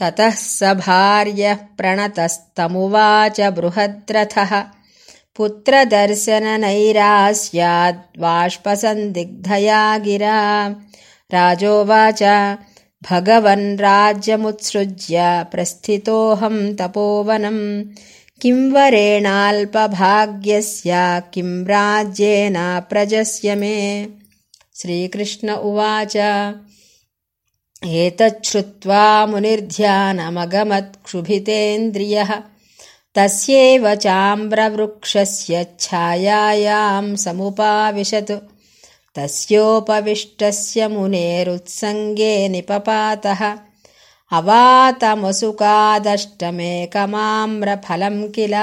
ततः स भार्यः प्रणतस्तमुवाच बृहद्रथः। पुत्रदर्शननैरास्याद्बाष्पसन्दिग्धया गिरा। राजोवाच भगवन् राज्यमुत्सृज्य प्रस्थितोऽहं तपोवनम् किं वरेणाल्पभाग्यस्य किं राज्येन प्रजस्य मे। श्रीकृष्ण उवाच एतच्छ्रुत्वा मुनिर्ध्यानमगमत्क्षुभितेन्द्रियः। तस्यैव चाम्रवृक्षस्य छायायां समुपाविशत्। तस्योपविष्टस्य मुनेरुत्सङ्गे निपपातः। अवातमसुकादष्टमेकमाम्रफलं किल?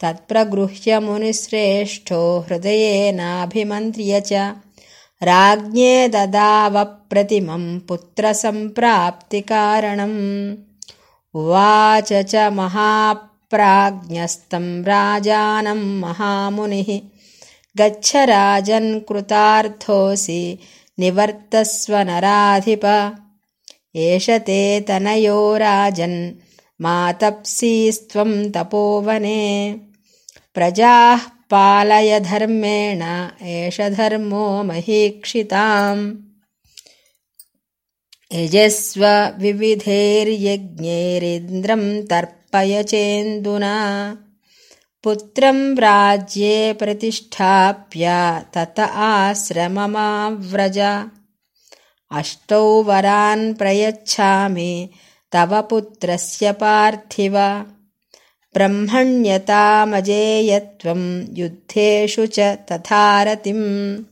तत्प्रगृह्य मुनिश्रेष्ठो हृदयेनाभिमन्त्र्य च राज्ञे ददावप्रतिमं पुत्रसम्प्राप्तिकारणम्। उवाच च महाप्राज्ञस्तं राजानं महामुनिः। गच्छ कृतार्थोऽसि निवर्तस्व नराधिप। एष ते तनयो राजन् मातप्सीस्त्वं तपोवने। प्रजाः पालय धर्मेण एष धर्मो महीक्षिताम्। यजस्व विविधैर्यज्ञैरिन्द्रं तर्पय चेन्दुना। पुत्रं राज्ये प्रतिष्ठाप्य तत आश्रममाव्रज। अष्टौ वरान् प्रयच्छामि तव पुत्रस्य पार्थिव ब्रह्मण्यतामजेयत्वं युद्धेषु च तथारतिम्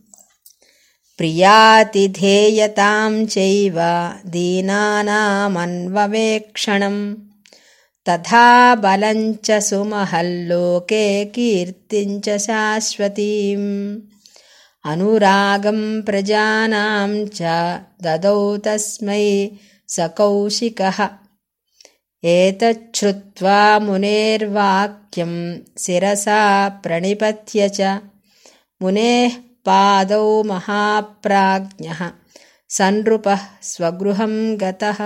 प्रियातिधेयतां चैव दीनानामन्ववेक्षणम्। तथा बलञ्च सुमहल्लोके कीर्तिञ्च शाश्वतीम्। अनुरागं प्रजानां च ददौ तस्मै सकौशिकः एतच्छ्रुत्वा मुनेर्वाक्यं शिरसा प्रणिपत्य च। मुनेः पादौ महाप्राज्ञः। सनृपः स्वगृहं गतः